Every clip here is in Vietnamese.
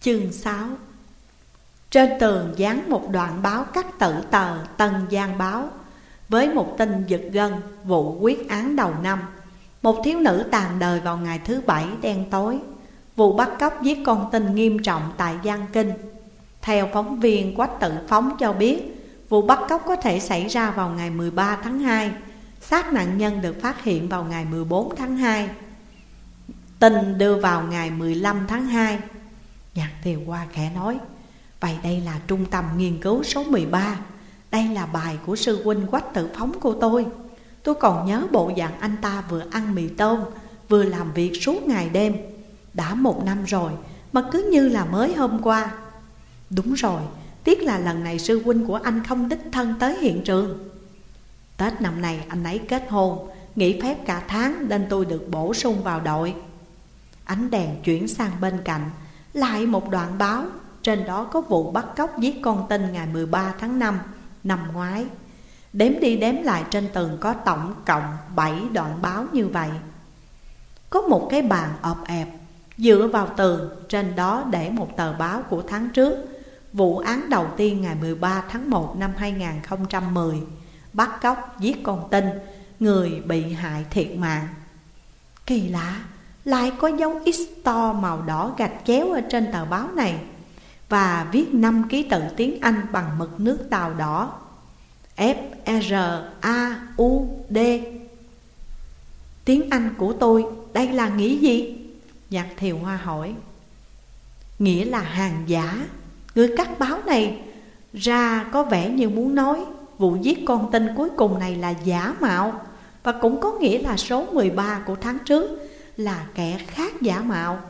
Chương 6 Trên tường dán một đoạn báo cắt tự tờ Tân Giang Báo, Với một tin giật gân vụ quyết án đầu năm. Một thiếu nữ tàn đời vào ngày thứ bảy đen tối. Vụ bắt cóc giết con tin nghiêm trọng tại Giang Kinh. Theo phóng viên Quách Tự Phóng cho biết, Vụ bắt cóc có thể xảy ra vào ngày 13 tháng 2 Xác nạn nhân được phát hiện vào ngày 14 tháng 2 Tin đưa vào ngày 15 tháng 2 Nhạc Thiều Hoa khẽ nói, Vậy đây là trung tâm nghiên cứu số 13 Đây là bài của sư huynh Quách Tự Phóng của tôi. Tôi còn nhớ bộ dạng anh ta vừa ăn mì tôm, Vừa làm việc suốt ngày đêm. Đã một năm rồi, Mà cứ như là mới hôm qua. Đúng rồi, Tiếc là lần này sư huynh của anh không đích thân tới hiện trường. Tết năm này anh ấy kết hôn, Nghỉ phép cả tháng nên tôi được bổ sung vào đội. Ánh đèn chuyển sang bên cạnh lại một đoạn báo, Trên đó có vụ bắt cóc giết con tin ngày 13 tháng 5 năm ngoái. Đếm đi đếm lại trên tường có tổng cộng 7 đoạn báo như vậy. Có một cái bàn ọp ẹp Dựa vào tường, Trên đó để một tờ báo của tháng trước. Vụ án đầu tiên ngày 13 tháng 1 năm 2010 Bắt cóc giết con tin, Người bị hại thiệt mạng. Kỳ lạ! Lại có dấu X to màu đỏ gạch chéo ở trên tờ báo này Và viết năm ký tự tiếng Anh bằng mực nước tàu đỏ. F R A U D. Tiếng Anh của tôi, đây là nghĩa gì? Nhạc thiều hoa hỏi. Nghĩa là hàng giả. Người cắt báo này, ra có vẻ như muốn nói, Vụ giết con tin cuối cùng này là giả mạo Và cũng có nghĩa là số 13 của tháng trước. Là kẻ khác giả mạo.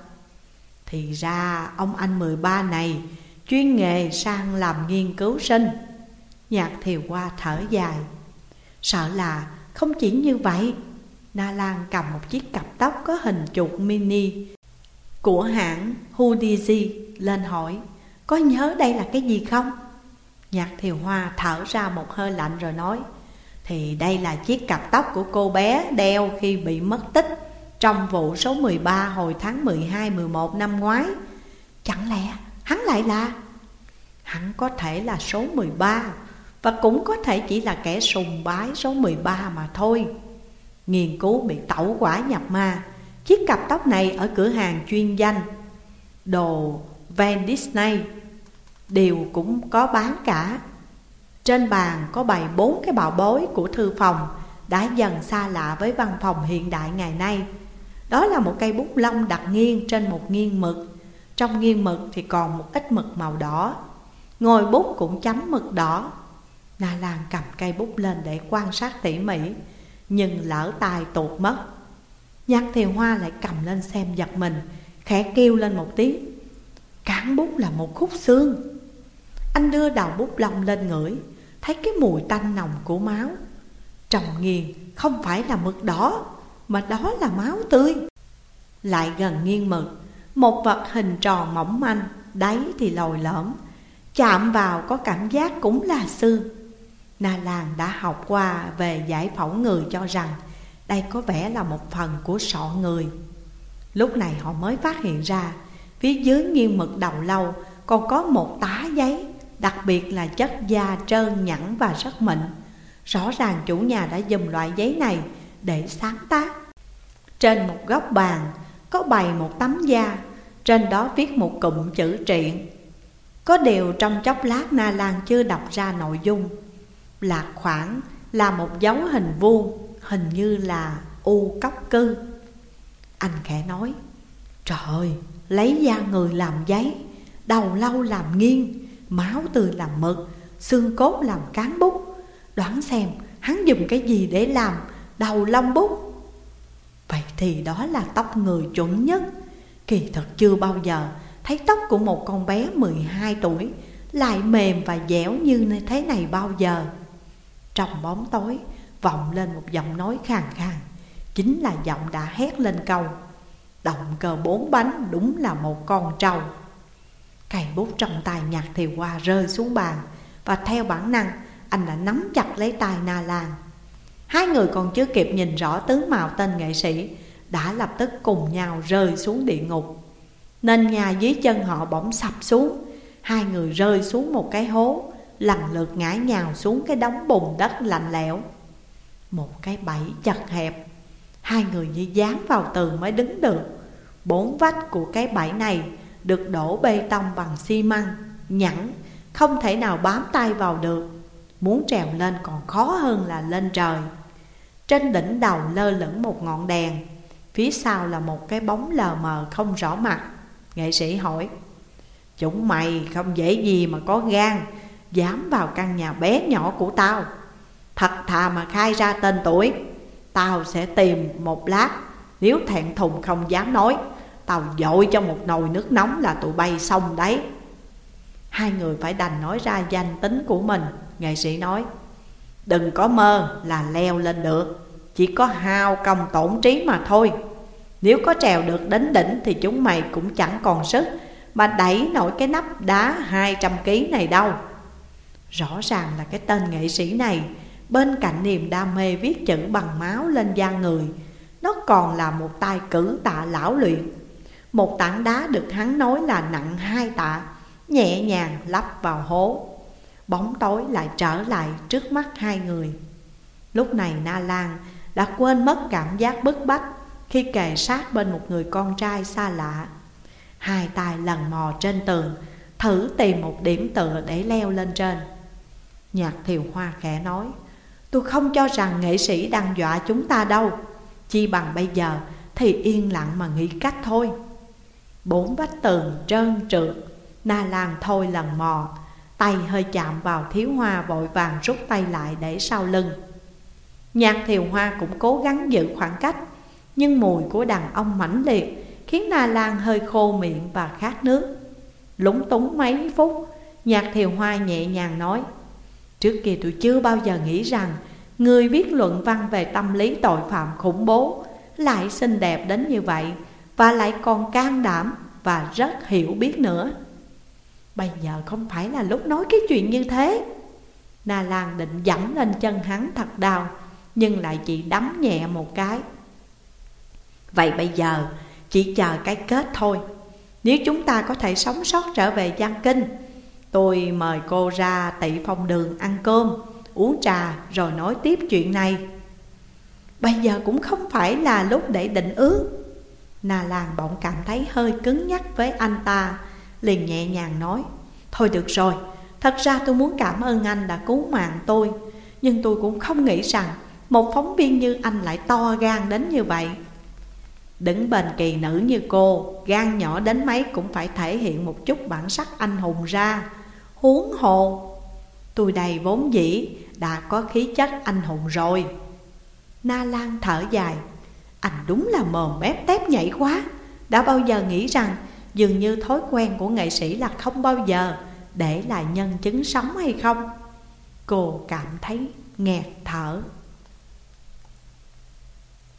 Thì ra, ông anh 13 này Chuyên nghề sang làm nghiên cứu sinh. Nhạc thiều qua thở dài. Sợ là không chỉ như vậy, Na Lan cầm một chiếc cặp tóc có hình chuột mini Của hãng Hoodizi lên hỏi, Có nhớ đây là cái gì không? Nhạc thiều hoa thở ra một hơi lạnh rồi nói, Thì đây là chiếc cặp tóc của cô bé đeo khi bị mất tích. Trong vụ số 13 hồi tháng 12-11 năm ngoái, Chẳng lẽ hắn lại là? Hắn có thể là số 13 Và cũng có thể chỉ là kẻ sùng bái số 13 mà thôi. Nghiên cứu bị tẩu quả nhập ma, Chiếc cặp tóc này ở cửa hàng chuyên danh Đồ Van Disney. Đều cũng có bán cả. Trên bàn có bày bốn cái bảo bối của thư phòng Đã dần xa lạ với văn phòng hiện đại ngày nay. Đó là một cây bút lông đặt nghiêng trên một nghiêng mực. Trong nghiêng mực thì còn một ít mực màu đỏ. Ngồi bút cũng chấm mực đỏ. Na Lan cầm cây bút lên để quan sát tỉ mỉ, Nhưng lỡ tay tuột mất. Nhạc thì hoa lại cầm lên xem giật mình, Khẽ kêu lên một tiếng. Cán bút là một khúc xương. Anh đưa đầu bút lông lên ngửi, Thấy cái mùi tanh nồng của máu. Trồng nghiền không phải là mực đỏ. Mà đó là máu tươi. Lại gần nghiêng mực, Một vật hình tròn mỏng manh, Đáy thì lồi lõm, Chạm vào có cảm giác cũng là xương. Na Lan đã học qua về giải phẫu người cho rằng Đây có vẻ là một phần của sọ người. Lúc này họ mới phát hiện ra, Phía dưới nghiêng mực đầu lâu Còn có một tá giấy, Đặc biệt là chất da trơn nhẵn và rất mịn. Rõ ràng chủ nhà đã dùng loại giấy này để sáng tác. Trên một góc bàn có bày một tấm da Trên đó viết một cụm chữ truyện. Có điều trong chốc lát Na Lan chưa đọc ra nội dung. Lạc khoảng là một dấu hình vuông Hình như là u cốc cư. Anh khẽ nói Trời ơi, lấy da người làm giấy Đầu lâu làm nghiêng Máu tươi làm mực Xương cốt làm cán bút. Đoán xem hắn dùng cái gì để làm Đầu lông bút. Vậy thì đó là tóc người chuẩn nhất. Kỳ thật chưa bao giờ Thấy tóc của một con bé 12 tuổi Lại mềm và dẻo như thế này bao giờ. Trong bóng tối, Vọng lên một giọng nói khàn khàn, Chính là giọng đã hét lên câu, Động cờ bốn bánh đúng là một con trâu. Cây bút trong tay nhạc thì qua rơi xuống bàn Và theo bản năng, anh đã nắm chặt lấy tay Na Lan. Hai người còn chưa kịp nhìn rõ tướng mạo tên nghệ sĩ, Đã lập tức cùng nhau rơi xuống địa ngục. Nên nhà dưới chân họ bỗng sập xuống. Hai người rơi xuống một cái hố, Lần lượt ngã nhào xuống cái đống bùn đất lạnh lẽo. Một cái bẫy chật hẹp. Hai người như dán vào tường mới đứng được. Bốn vách của cái bẫy này Được đổ bê tông bằng xi măng, Nhẵn, Không thể nào bám tay vào được. Muốn trèo lên còn khó hơn là lên trời. Trên đỉnh đầu lơ lửng một ngọn đèn. Phía sau là một cái bóng lờ mờ không rõ mặt. Nghệ sĩ hỏi, Chúng mày không dễ gì mà có gan, Dám vào căn nhà bé nhỏ của tao. Thật thà mà khai ra tên tuổi, Tao sẽ tìm một lát. Nếu thẹn thùng không dám nói, Tao dội cho một nồi nước nóng là tụi bay xong đấy. Hai người phải đành nói ra danh tính của mình, Nghệ sĩ nói. Đừng có mơ là leo lên được. Chỉ có hao công tổn trí mà thôi. Nếu có trèo được đến đỉnh Thì chúng mày cũng chẳng còn sức Mà đẩy nổi cái nắp đá 200kg này đâu. Rõ ràng là cái tên nghệ sĩ này, Bên cạnh niềm đam mê viết chữ bằng máu lên da người, Nó còn là một tay cử tạ lão luyện. Một tảng đá được hắn nói là nặng hai tạ, Nhẹ nhàng lắp vào hố. Bóng tối lại trở lại trước mắt hai người. Lúc này Na Lan đã quên mất cảm giác bức bách Khi kề sát bên một người con trai xa lạ. Hai tay lần mò trên tường, Thử tìm một điểm tựa để leo lên trên. Nhạc thiều hoa khẽ nói, Tôi không cho rằng nghệ sĩ đang dọa chúng ta đâu. Chi bằng bây giờ thì yên lặng mà nghĩ cách thôi. Bốn vách tường trơn trượt, Na Lan thôi lần mò Tay hơi chạm vào thiếu hoa vội vàng rút tay lại để sau lưng. Nhạc thiều hoa cũng cố gắng giữ khoảng cách, Nhưng mùi của đàn ông mãnh liệt Khiến Na Lan hơi khô miệng và khát nước. Lúng túng mấy phút, Nhạc thiều hoa nhẹ nhàng nói, Trước kia tôi chưa bao giờ nghĩ rằng Người viết luận văn về tâm lý tội phạm khủng bố Lại xinh đẹp đến như vậy Và lại còn can đảm và rất hiểu biết nữa. Bây giờ không phải là lúc nói cái chuyện như thế. Na Lan định dẫm lên chân hắn thật đau, Nhưng lại chỉ đấm nhẹ một cái. Vậy bây giờ, chỉ chờ cái kết thôi. Nếu chúng ta có thể sống sót trở về Giang Kinh, Tôi mời cô ra tị phong đường ăn cơm, Uống trà rồi nói tiếp chuyện này. Bây giờ cũng không phải là lúc để định ước. Na Lan bỗng cảm thấy hơi cứng nhắc với anh ta. Liền nhẹ nhàng nói, Thôi được rồi, Thật ra tôi muốn cảm ơn anh đã cứu mạng tôi, Nhưng tôi cũng không nghĩ rằng Một phóng viên như anh lại to gan đến như vậy. Đứng bên kỳ nữ như cô, Gan nhỏ đến mấy cũng phải thể hiện một chút bản sắc anh hùng ra. Huống hồ, Tôi đầy vốn dĩ đã có khí chất anh hùng rồi. Na Lan thở dài, Anh đúng là mồm mép tép nhảy quá, Đã bao giờ nghĩ rằng Dường như thói quen của nghệ sĩ là không bao giờ Để lại nhân chứng sống hay không. Cô cảm thấy nghẹt thở.